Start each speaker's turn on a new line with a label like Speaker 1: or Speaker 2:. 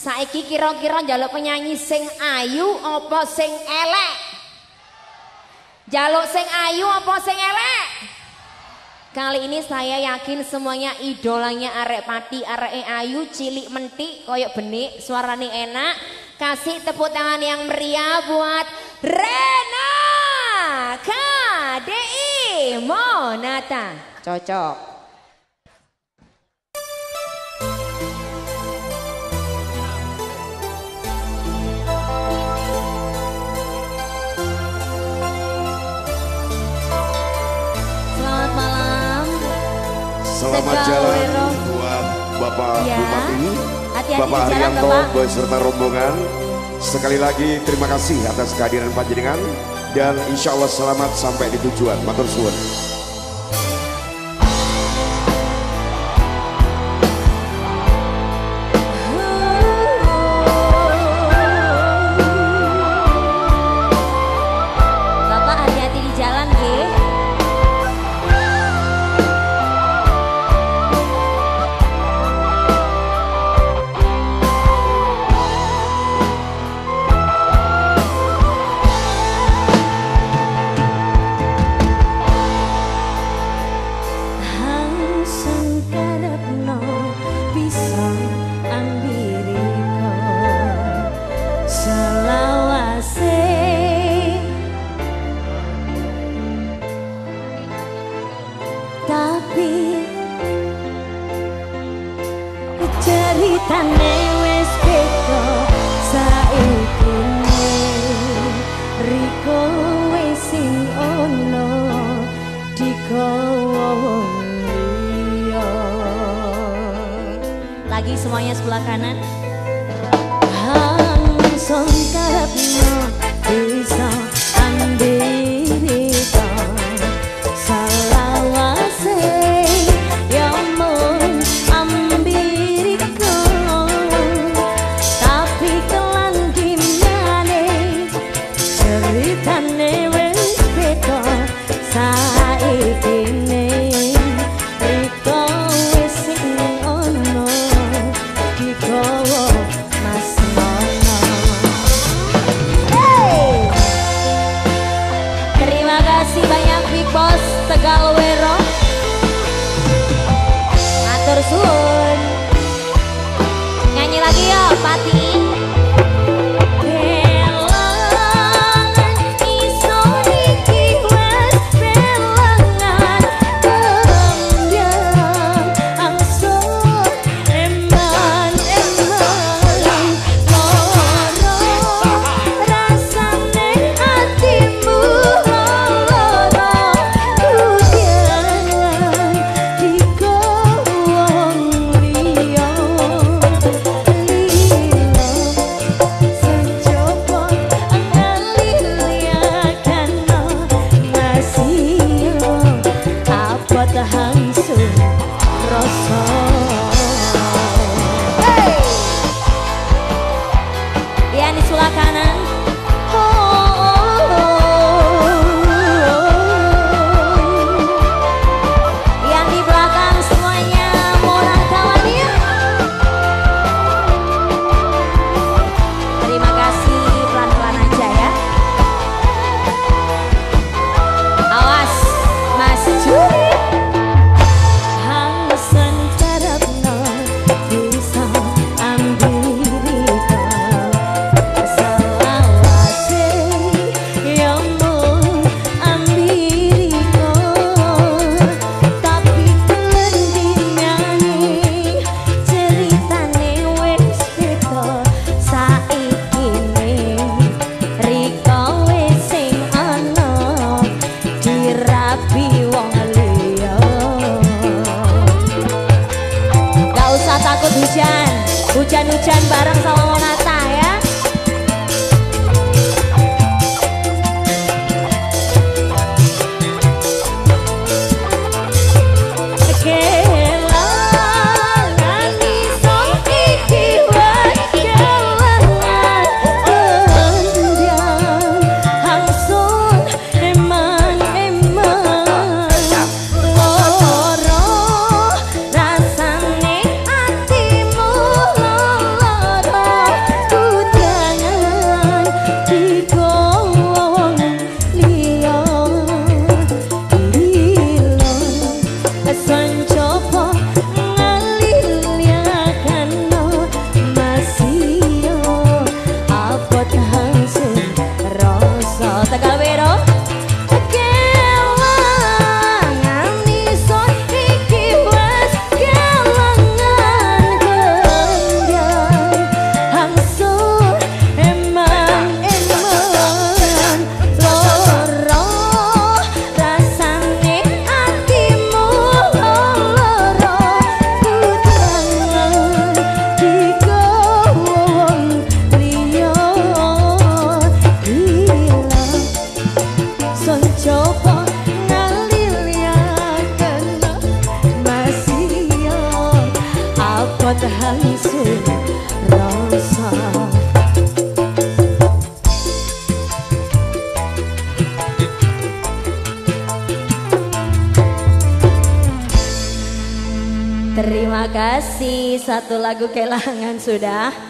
Speaker 1: Saiki kira-kira njaluk penyanyi sing ayu apa sing elek? Jaluk sing ayu apa sing elek? Kali ini saya yakin semuanya idolanya arek pati, arek ayu, cilik mentik, koyok benik, suaranya enak. Kasih tepuk tangan yang meriah buat Rena KDI Monata. Cocok. Selamat
Speaker 2: jalan buat Bapak
Speaker 1: Ya.
Speaker 2: Bupati,
Speaker 1: Hati-hati
Speaker 2: Bapak Haryanto beserta rombongan. Sekali lagi terima kasih atas kehadiran panjenengan dan insya Allah selamat sampai di tujuan. Matur suwun.
Speaker 1: Lagi semuanya sebelah kanan.
Speaker 3: Hangson karepno bisa
Speaker 1: Nyanyi lagi ya, Pati. Di sebelah kanan. Hujan-hujan bareng sama Monata Terima kasih satu lagu kelangan sudah.